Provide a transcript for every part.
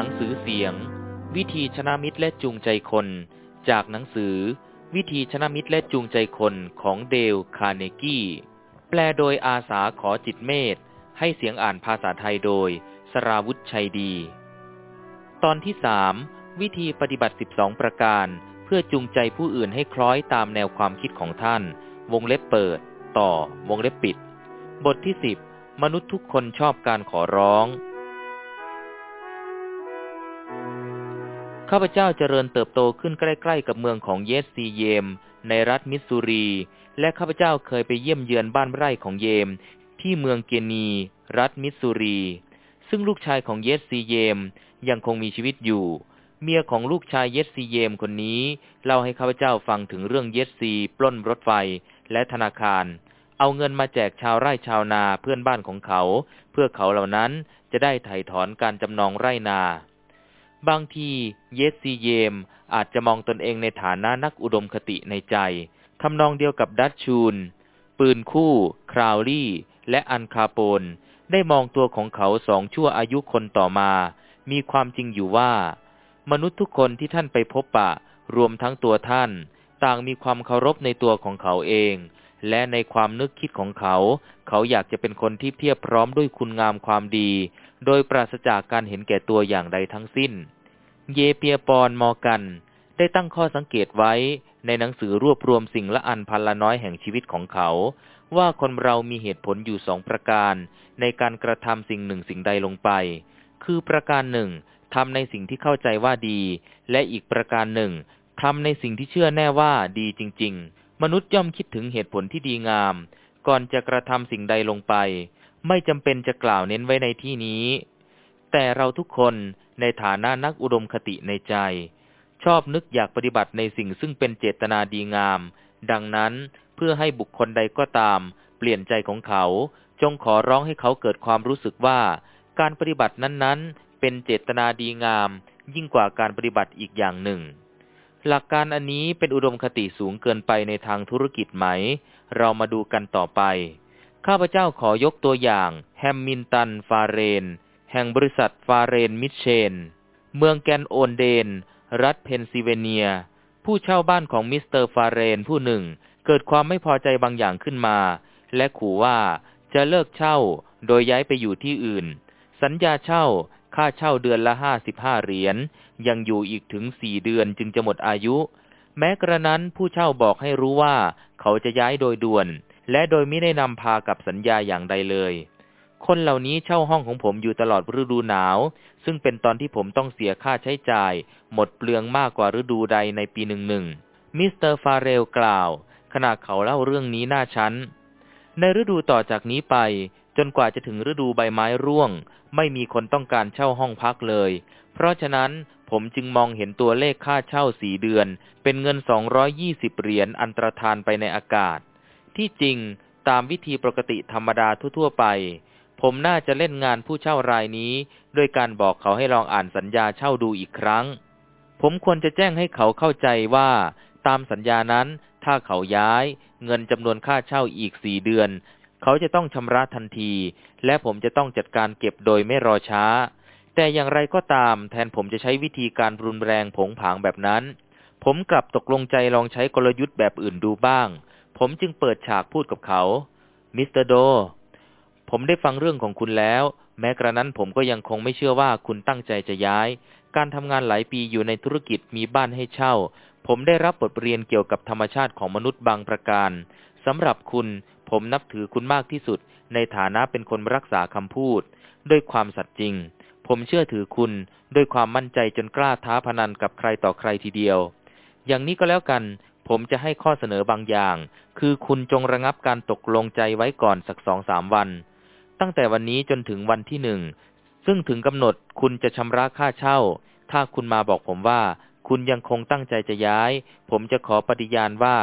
หนังสือเสียง วิธีชนะมิตรและจูงใจคน จากหนังสือ วิธีชนะมิตรและจูงใจคนของเดลคาร์เนกี้ แปลโดยอาสาขอจิตเมธให้เสียงอ่านภาษาไทยโดย สราวุธชัยดี ตอนที่สามวิธีปฏิบัติ 12 ประการ เพื่อจูงใจผู้อื่นให้คล้อยตามแนวความคิดของท่าน วงเล็บเปิด ต่อ วงเล็บปิด บทที่สิบมนุษย์ทุกคนชอบการขอร้อง ข้าพเจ้าเจริญเติบโตขึ้นใกล้ ๆ กับเมืองของเยสซีเยม ในรัฐมิสซูรี และข้าพเจ้าเคยไปเยี่ยมเยือนบ้านไร่ของเยม ที่เมืองเกนี รัฐมิสซูรี ซึ่งลูกชายของเยสซีเยมยังคงมีชีวิตอยู่ เมียของลูกชายเยสซีเยมคนนี้ เล่าให้ข้าพเจ้าฟังถึงเรื่องเยสซีปล้นรถไฟและธนาคาร เอาเงินมาแจกชาวไร่ชาวนาเพื่อนบ้านของเขา เพื่อเขาเหล่านั้นจะได้ไถ่ถอนการจำนองไร่นา บางทีเยสซีเยมอาจจะมองตนเองในฐานะนักอุดมคติในใจ ทำนองเดียวกับดัตชูน ปืนคู่ คราวลี่ และอันคาโปน ได้มองตัวของเขาสองชั่วอายุคนต่อมา มีความจริงอยู่ว่า มนุษย์ทุกคนที่ท่านไปพบปะ รวมทั้งตัวท่าน ต่างมีความเคารพในตัวของเขาเอง และในความนึกคิดของเขา เขาอยากจะเป็นคนที่เพียบพร้อมด้วยคุณงามความดี โดยปราศจากการเห็นแก่ตัวอย่างใดทั้งสิ้น เยเปียปอนมอกัน ได้ตั้งข้อสังเกตไว้ในหนังสือรวบรวมสิ่งละอันพันละน้อยแห่งชีวิตของเขา ว่าคนเรามีเหตุผลอยู่สองประการ ในการกระทำสิ่งหนึ่งสิ่งใดลงไป คือประการหนึ่งทำในสิ่งที่เข้าใจว่าดี และอีกประการหนึ่งทำในสิ่งที่เชื่อแน่ว่าดีจริง ๆ มนุษย์ย่อมคิดถึงเหตุผลที่ดีงาม ก่อนจะกระทำสิ่งใดลงไป ไม่จำเป็นจะกล่าวเน้นไว้ในที่นี้ แต่เราทุกคนในฐานะนักอุดมคติในใจ ชอบนึกอยากปฏิบัติในสิ่งซึ่งเป็นเจตนาดีงาม ดังนั้นเพื่อให้บุคคลใดก็ตาม เปลี่ยนใจของเขา จงขอร้องให้เขาเกิดความรู้สึกว่า การปฏิบัตินั้นๆ เป็นเจตนาดีงาม ยิ่งกว่าการปฏิบัติอีกอย่างหนึ่ง หลักการอันนี้เป็นอุดมคติสูงเกินไปในทางธุรกิจไหม เรามาดูกันต่อไป ข้าพเจ้าขอยกตัวอย่างแฮมมินตันฟาเรน แห่งบริษัทฟาเรนมิเชน เมืองแกนโอนเดน รัฐเพนซิลเวเนีย ผู้เช่าบ้านของมิสเตอร์ฟาเรนผู้หนึ่ง เกิดความไม่พอใจบางอย่างขึ้นมา และขู่ว่าจะเลิกเช่าโดยย้ายไปอยู่ที่อื่น สัญญาเช่าค่าเช่าเดือนละห้าสิบห้าเหรียญยังอยู่อีกถึงสี่เดือนจึงจะหมดอายุ แม้กระนั้นผู้เช่าบอกให้รู้ว่าเขาจะย้ายโดยด่วน และโดยไม่ได้นำพากับสัญญาอย่างใดเลย คนเหล่านี้เช่าห้องของผมอยู่ตลอดฤดูหนาว ซึ่งเป็นตอนที่ผมต้องเสียค่าใช้จ่าย หมดเปลืองมากกว่าฤดูใดในปีหนึ่งหนึ่งมิสเตอร์ฟาเรลกล่าว ขณะเขาเล่าเรื่องนี้หน้าชั้น ในฤดูต่อจากนี้ไป จนกว่าจะถึงฤดูใบไม้ร่วง ไม่มีคนต้องการเช่าห้องพักเลย เพราะฉะนั้นผมจึงมองเห็นตัวเลขค่าเช่าสี่เดือน เป็นเงิน 220 เหรียญอันตรธานไปในอากาศ ที่จริงตามวิธีปกติธรรมดาทั่วๆไป ผมน่าจะเล่นงานผู้เช่ารายนี้ ด้วยการบอกเขาให้ลองอ่านสัญญาเช่าดูอีกครั้ง ผมควรจะแจ้งให้เขาเข้าใจว่า ตามสัญญานั้น ถ้าเขาย้าย เงินจำนวนค่าเช่าอีกสี่เดือน เขาจะต้องชำระทันที และผมจะต้องจัดการเก็บโดยไม่รอช้า แต่อย่างไรก็ตาม แทนผมจะใช้วิธีการรุนแรงผงผางแบบนั้น ผมกลับตกลงใจลองใช้กลยุทธ์แบบอื่นดูบ้าง ผมจึงเปิดฉากพูดกับเขา มิสเตอร์โด ผมได้ฟังเรื่องของคุณแล้ว แม้กระนั้นผมก็ยังคงไม่เชื่อว่าคุณตั้งใจจะย้าย การทำงานหลายปีอยู่ในธุรกิจมีบ้านให้เช่า ผมได้รับบทเรียนเกี่ยวกับธรรมชาติของมนุษย์บางประการสำหรับคุณ ผมนับถือคุณมากที่สุด ในฐานะเป็นคนรักษาคำพูด ด้วยความสัตย์จริง ผมเชื่อถือคุณด้วยความมั่นใจจนกล้าท้าพนันกับใครต่อใครทีเดียว อย่างนี้ก็แล้วกัน ผมจะให้ข้อเสนอบางอย่าง คือคุณจงระงับการตกลงใจไว้ก่อนสักสองสามวัน ตั้งแต่วันนี้จนถึงวันที่หนึ่ง ซึ่งถึงกำหนดคุณจะชำระค่าเช่า ถ้าคุณมาบอกผมว่า คุณยังคงตั้งใจจะย้าย ผมจะขอปฏิญาณว่า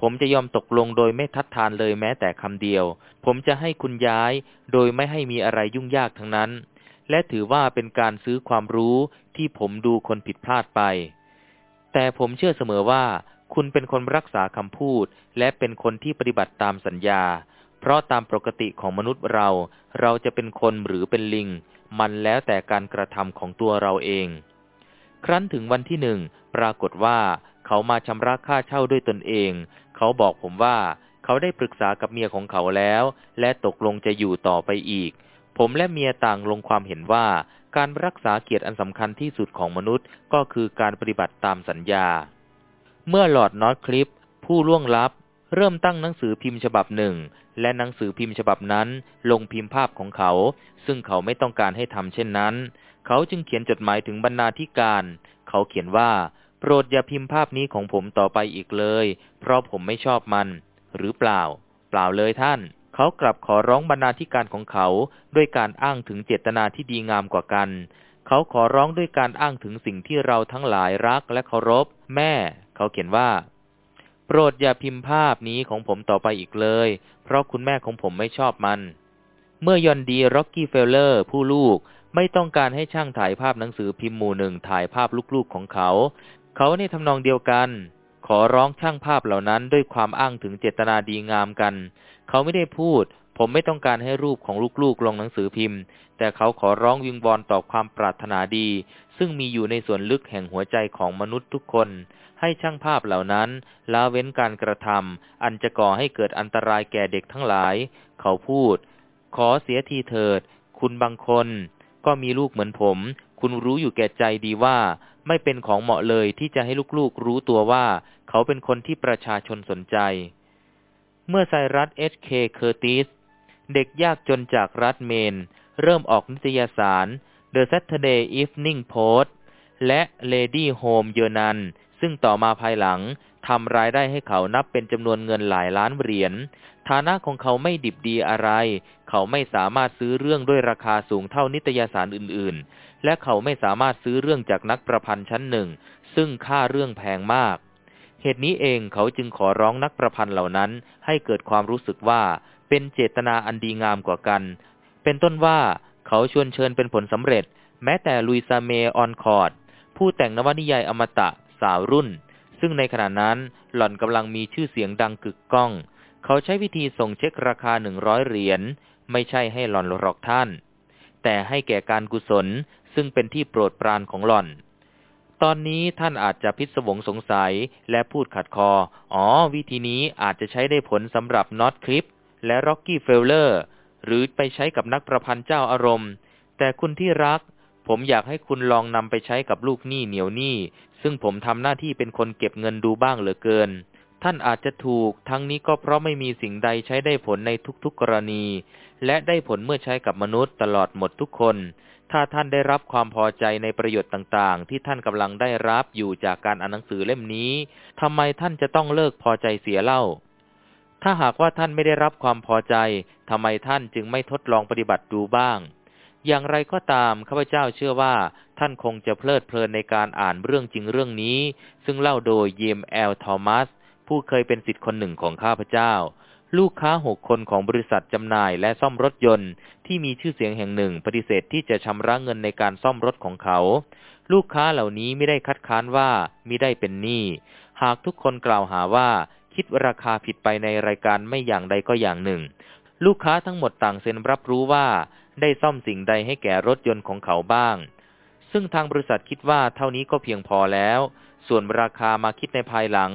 ผมจะยอมตกลงโดยไม่ทัดทานเลยแม้แต่คำเดียว ผมจะให้คุณย้าย โดยไม่ให้มีอะไรยุ่งยากทั้งนั้น และถือว่าเป็นการซื้อความรู้ที่ผมดูคนผิดพลาดไป แต่ผมเชื่อเสมอว่า คุณเป็นคนรักษาคำพูด และเป็นคนที่ปฏิบัติตามสัญญา เพราะตามปกติของมนุษย์เรา เราจะเป็นคนหรือเป็นลิง มันแล้วแต่การกระทำของตัวเราเอง ครั้นถึงวันที่หนึ่ง ปรากฏว่า เขามาชำระค่าเช่าด้วยตนเอง เขาบอกผมว่า เขาได้ปรึกษากับเมียของเขาแล้ว และตกลงจะอยู่ต่อไปอีก ผมและเมียต่างลงความเห็นว่า การรักษาเกียรติอันสำคัญที่สุดของมนุษย์ก็คือการปฏิบัติตามสัญญา เมื่อหลอดนอตคลิป ผู้ล่วงลับ เริ่มตั้งหนังสือพิมพ์ฉบับหนึ่ง และหนังสือพิมพ์ฉบับนั้นลงพิมพ์ภาพของเขา ซึ่งเขาไม่ต้องการให้ทำเช่นนั้น เขาจึงเขียนจดหมายถึงบรรณาธิการ เขาเขียนว่า โปรดอย่าพิมพ์ภาพนี้ของผมต่อไปอีกเลย เพราะผมไม่ชอบมัน หรือเปล่า เปล่าเลยท่าน เขากลับขอร้องบรรณาธิการของเขา ด้วยการอ้างถึงเจตนาที่ดีงามกว่ากัน เขาขอร้องด้วยการอ้างถึงสิ่งที่เราทั้งหลายรักและเคารพ แม่ เขาเขียนว่า โปรดอย่าพิมพ์ภาพนี้ของผมต่อไปอีกเลย เพราะคุณแม่ของผมไม่ชอบมัน เมื่อยอนดีร็อกกี้เฟลเลอร์ ผู้ลูกไม่ต้องการให้ช่างถ่ายภาพหนังสือพิมพ์หมู่หนึ่งถ่ายภาพลูกๆของเขา เขาในทำนองเดียวกัน ขอร้องช่างภาพเหล่านั้นด้วยความอ้างถึงเจตนาดีงามกัน เขาไม่ได้พูด ผมไม่ต้องการให้รูปของลูกๆลงหนังสือพิมพ์ แต่เขาขอร้องวิงวอนต่อความปรารถนาดี ซึ่งมีอยู่ในส่วนลึกแห่งหัวใจของมนุษย์ทุกคน ให้ช่างภาพเหล่านั้นละเว้นการกระทำอันจะก่อให้เกิดอันตรายแก่เด็กทั้งหลาย เขาพูด ขอเสียทีเถิด คุณบางคน ก็มีลูกเหมือนผม คุณรู้อยู่แก่ใจดีว่า ไม่เป็นของเหมาะเลยที่จะให้ลูกๆรู้ตัวว่า เขาเป็นคนที่ประชาชนสนใจ เมื่อไซรัสเอชเคเคอร์ติส เด็กยากจนจากรัฐเมน เริ่มออกนิตยสาร The Saturday Evening Post และ Lady Home Journal ซึ่งต่อมาภายหลังทำรายได้ให้เขานับเป็นจำนวนเงินหลายล้านเหรียญ ฐานะของเขาไม่ดิบดีอะไร เขาไม่สามารถซื้อเรื่องด้วยราคาสูงเท่านิตยสารอื่นๆ และเขาไม่สามารถซื้อเรื่องจากนักประพันธ์ชั้นหนึ่ง ซึ่งค่าเรื่องแพงมาก เหตุนี้เองเขาจึงขอร้องนักประพันธ์เหล่านั้นให้เกิดความรู้สึกว่า เป็นเจตนาอันดีงามกว่ากัน เป็นต้นว่าเขาชวนเชิญเป็นผลสำเร็จ แม้แต่ลุยซาเมออนคอร์ด ผู้แต่งนวนิยายอมตะสาวรุ่น ซึ่งในขณะนั้นหล่อนกำลังมีชื่อเสียงดังกึกก้อง เขาใช้วิธีส่งเช็คราคาหนึ่งร้อยเหรียญ ไม่ใช่ให้หล่อนหรอกท่าน แต่ให้แก่การกุศลซึ่งเป็นที่โปรดปรานของหล่อน ตอนนี้ท่านอาจจะพิศวงสงสัยและพูดขัดคอ อ๋อ วิธีนี้อาจจะใช้ได้ผลสำหรับน็อตคลิป และร็อกกี้เฟลเลอร์หรือไปใช้กับนักประพันธ์เจ้าอารมณ์ แต่คุณที่รัก ผมอยากให้คุณลองนำไปใช้กับลูกหนี้เหนียวหนี้ ซึ่งผมทำหน้าที่เป็นคนเก็บเงินดูบ้างเหลือเกิน ท่านอาจจะถูก ทั้งนี้ก็เพราะไม่มีสิ่งใดใช้ได้ผลในทุกๆกรณี และได้ผลเมื่อใช้กับมนุษย์ตลอดหมดทุกคน ถ้าท่านได้รับความพอใจในประโยชน์ต่างๆ ที่ท่านกำลังได้รับอยู่จากการอ่านหนังสือเล่มนี้ทำไมท่านจะต้องเลิกพอใจเสียเล่า ถ้าหากว่าท่านไม่ได้รับความพอใจทำไมท่านจึงไม่ทดลองปฏิบัติดูบ้าง อย่างไรก็ตามข้าพเจ้าเชื่อว่า ท่านคงจะเพลิดเพลินในการอ่านเรื่องจริงเรื่องนี้ ซึ่งเล่าโดยเยมแอลทอมัส ผู้เคยเป็นสิทธิ์คนหนึ่งของข้าพเจ้า ลูกค้าหกคนของบริษัทจำหน่ายและซ่อมรถยนต์ ที่มีชื่อเสียงแห่งหนึ่ง ปฏิเสธที่จะชำระเงินในการซ่อมรถของเขา ลูกค้าเหล่านี้ไม่ได้คัดค้านว่ามิได้เป็นหนี้หากทุกคนกล่าวหาว่า คิดราคาผิดไปในรายการไม่อย่างใดก็อย่างหนึ่ง ลูกค้าทั้งหมดต่างเซ็นรับรู้ว่า ได้ซ่อมสิ่งใดให้แก่รถยนต์ของเขาบ้าง ซึ่งทางบริษัทคิดว่าเท่านี้ก็เพียงพอแล้ว ส่วนราคามาคิดในภายหลัง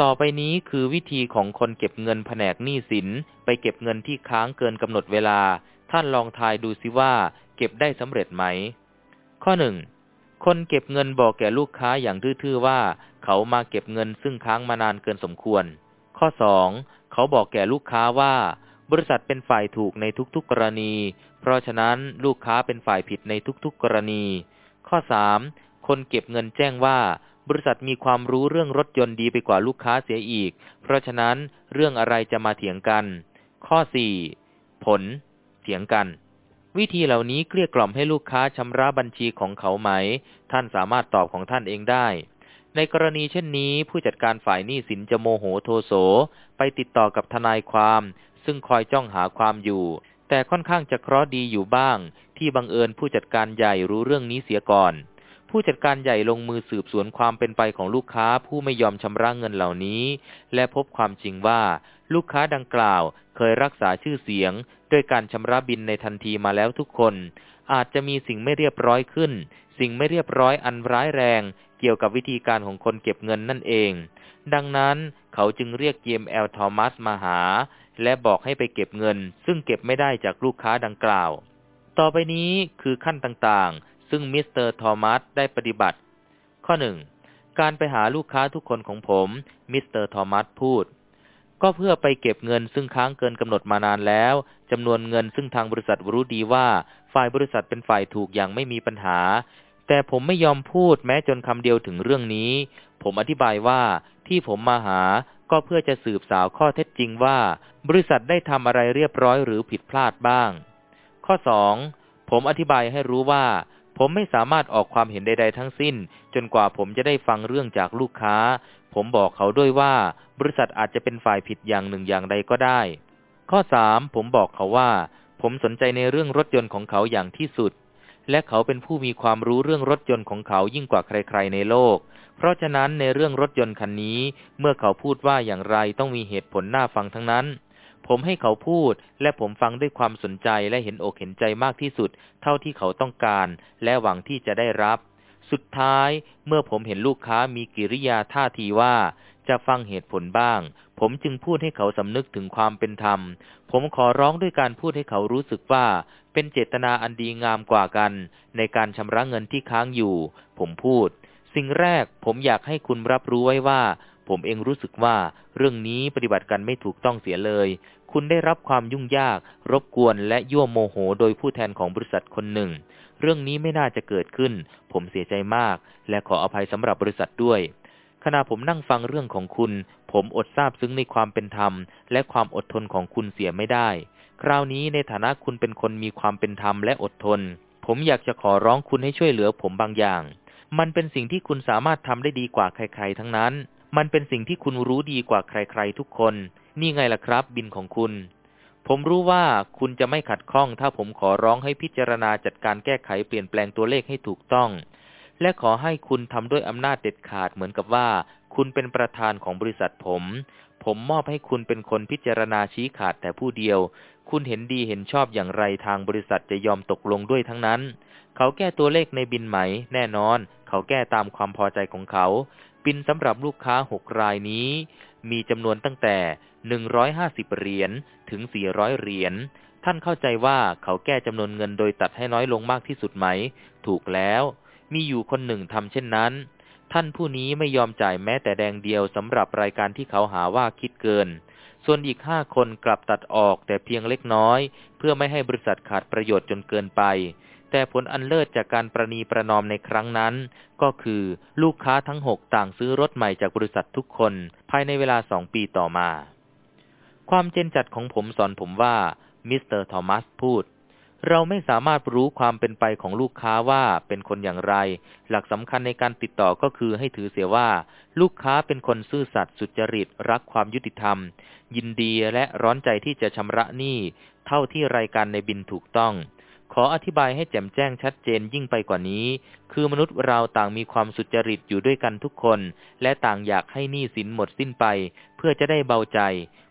ต่อไปนี้คือวิธีของคนเก็บเงินแผนกหนี้สิน ไปเก็บเงินที่ค้างเกินกำหนดเวลา ท่านลองทายดูสิว่า เก็บได้สำเร็จไหม ข้อหนึ่งคนเก็บเงินบอกแก่ลูกค้าอย่างทื่อๆว่า เขามาเก็บเงินซึ่งค้างมานานเกินสมควร ข้อสองเขาบอกแก่ลูกค้าว่า บริษัทเป็นฝ่ายถูกในทุกๆกรณี เพราะฉะนั้นลูกค้าเป็นฝ่ายผิดในทุกๆกรณี ข้อสามคนเก็บเงินแจ้งว่า บริษัทมีความรู้เรื่องรถยนต์ดีไปกว่าลูกค้าเสียอีก เพราะฉะนั้นเรื่องอะไรจะมาเถียงกัน ข้อสี่ผล เถียงกันวิธีเหล่านี้เกลี้ยกล่อมให้ลูกค้าชำระบัญชีของเขาไหม ท่านสามารถตอบของท่านเองได้ ในกรณีเช่นนี้ ผู้จัดการฝ่ายหนี้สินจะโมโหโทโส ไปติดต่อกับทนายความ ซึ่งคอยจ้องหาความอยู่ แต่ค่อนข้างจะเคราะห์ดีอยู่บ้าง ที่บังเอิญผู้จัดการใหญ่รู้เรื่องนี้เสียก่อน ผู้จัดการใหญ่ลงมือสืบสวนความเป็นไปของลูกค้าผู้ไม่ยอมชำระเงินเหล่านี้ และพบความจริงว่า ลูกค้าดังกล่าวเคยรักษาชื่อเสียง ด้วยการชำระบินในทันทีมาแล้วทุกคน อาจจะมีสิ่งไม่เรียบร้อยขึ้น สิ่งไม่เรียบร้อยอันร้ายแรง เกี่ยวกับวิธีการของคนเก็บเงินนั่นเอง ดังนั้นเขาจึงเรียกเยมแอลทอมัสมาหา และบอกให้ไปเก็บเงิน ซึ่งเก็บไม่ได้จากลูกค้าดังกล่าว ต่อไปนี้คือขั้นต่างๆ ซึ่งมิสเตอร์ทอมัสได้ปฏิบัติ ข้อหนึ่งการไปหาลูกค้าทุกคนของผม มิสเตอร์ทอมัสพูด ก็เพื่อไปเก็บเงินซึ่งค้างเกินกำหนดมานานแล้วจำนวนเงินซึ่งทางบริษัทรู้ดีว่า ฝ่ายบริษัทเป็นฝ่ายถูกอย่างไม่มีปัญหา แต่ผมไม่ยอมพูดแม้จนคำเดียวถึงเรื่องนี้ ผมอธิบายว่าที่ผมมาหาก็เพื่อจะสืบสาวข้อเท็จจริงว่า บริษัทได้ทำอะไรเรียบร้อยหรือผิดพลาดบ้าง ข้อสองผมอธิบายให้รู้ว่า ผมไม่สามารถออกความเห็นใด ๆ ทั้งสิ้น จนกว่าผมจะได้ฟังเรื่องจากลูกค้า ผมบอกเขาด้วยว่า บริษัทอาจจะเป็นฝ่ายผิดอย่างหนึ่งอย่างใดก็ได้ ข้อสามผมบอกเขาว่า ผมสนใจในเรื่องรถยนต์ของเขาอย่างที่สุด และเขาเป็นผู้มีความรู้เรื่องรถยนต์ของเขายิ่งกว่าใคร ๆ ในโลก เพราะฉะนั้นในเรื่องรถยนต์คันนี้ เมื่อเขาพูดว่าอย่างไรต้องมีเหตุผลน่าฟังทั้งนั้น ผมให้เขาพูด และผมฟังด้วยความสนใจและเห็นอกเห็นใจมากที่สุด เท่าที่เขาต้องการ และหวังที่จะได้รับ สุดท้ายเมื่อผมเห็นลูกค้ามีกิริยาท่าทีว่า จะฟังเหตุผลบ้าง ผมจึงพูดให้เขาสำนึกถึงความเป็นธรรม ผมขอร้องด้วยการพูดให้เขารู้สึกว่า เป็นเจตนาอันดีงามกว่ากัน ในการชำระเงินที่ค้างอยู่ ผมพูด สิ่งแรกผมอยากให้คุณรับรู้ไว้ว่า ผมเองรู้สึกว่าเรื่องนี้ปฏิบัติกันไม่ถูกต้องเสียเลย คุณได้รับความยุ่งยาก รบกวนและยั่วโมโหโดยผู้แทนของบริษัทคนหนึ่ง เรื่องนี้ไม่น่าจะเกิดขึ้น ผมเสียใจมาก และขออภัยสำหรับบริษัทด้วย ขณะผมนั่งฟังเรื่องของคุณ ผมอดทราบซึ้งในความเป็นธรรม และความอดทนของคุณเสียไม่ได้ คราวนี้ในฐานะคุณเป็นคนมีความเป็นธรรมและอดทน ผมอยากจะขอร้องคุณให้ช่วยเหลือผมบางอย่าง มันเป็นสิ่งที่คุณสามารถทำได้ดีกว่าใคร ๆ ทั้งนั้น มันเป็นสิ่งที่คุณรู้ดีกว่าใครๆทุกคน นี่ไงล่ะครับ บินของคุณ ผมรู้ว่าคุณจะไม่ขัดข้องถ้าผมขอร้องให้พิจารณาจัดการแก้ไขเปลี่ยนแปลงตัวเลขให้ถูกต้อง และขอให้คุณทำด้วยอำนาจเด็ดขาดเหมือนกับว่า คุณเป็นประธานของบริษัทผม ผมมอบให้คุณเป็นคนพิจารณาชี้ขาดแต่ผู้เดียว คุณเห็นดีเห็นชอบอย่างไรทางบริษัทจะยอมตกลงด้วยทั้งนั้น เขาแก้ตัวเลขในบินไหม แน่นอน เขาแก้ตามความพอใจของเขา บินสำหรับลูกค้าหกรายนี้ มีจำนวนตั้งแต่หนึ่งร้อยห้าสิบเหรียญถึงสี่ร้อยเหรียญ ท่านเข้าใจว่าเขาแก้จำนวนเงินโดยตัดให้น้อยลงมากที่สุดไหม ถูกแล้ว มีอยู่คนหนึ่งทำเช่นนั้น ท่านผู้นี้ไม่ยอมจ่ายแม้แต่แดงเดียวสำหรับรายการที่เขาหาว่าคิดเกิน ส่วนอีกห้าคนกลับตัดออกแต่เพียงเล็กน้อย เพื่อไม่ให้บริษัทขาดประโยชน์จนเกินไป แต่ผลอันเลิศจากการประนีประนอมในครั้งนั้น ก็คือลูกค้าทั้งหกต่างซื้อรถใหม่จากบริษัททุกคน ภายในเวลาสองปีต่อมา ความเจนจัดของผมสอนผมว่ามิสเตอร์ทอมัสพูด เราไม่สามารถรู้ความเป็นไปของลูกค้าว่าเป็นคนอย่างไร หลักสำคัญในการติดต่อก็คือให้ถือเสียว่า ลูกค้าเป็นคนซื่อสัตย์สุจริต รักความยุติธรรม ยินดีและร้อนใจที่จะชำระหนี้เท่าที่รายการในบิลถูกต้อง ขออธิบายให้แจ่มแจ้งชัดเจนยิ่งไปกว่านี้ คือมนุษย์เราต่างมีความสุจริตอยู่ด้วยกันทุกคน และต่างอยากให้หนี้สินหมดสิ้นไป เพื่อจะได้เบาใจ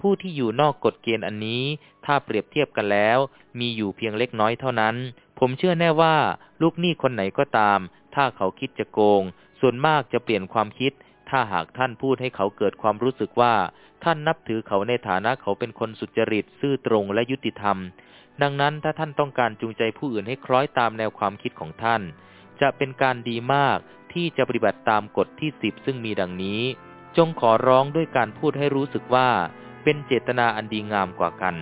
ผู้ที่อยู่นอกกฎเกณฑ์อันนี้ ถ้าเปรียบเทียบกันแล้ว มีอยู่เพียงเล็กน้อยเท่านั้น ผมเชื่อแน่ว่า ลูกหนี้คนไหนก็ตาม ถ้าเขาคิดจะโกง ส่วนมากจะเปลี่ยนความคิด ถ้าหากท่านพูดให้เขาเกิดความรู้สึกว่า ท่านนับถือเขาในฐานะเขาเป็นคนสุจริตซื่อตรงและยุติธรรม ดังนั้นถ้าท่านต้องการจูงใจผู้อื่นให้คล้อยตามแนวความคิดของท่าน จะเป็นการดีมากที่จะปฏิบัติตามกฎที่สิบซึ่งมีดังนี้ จงขอร้องด้วยการพูดให้รู้สึกว่า เป็นเจตนาอันดีงามกว่ากัน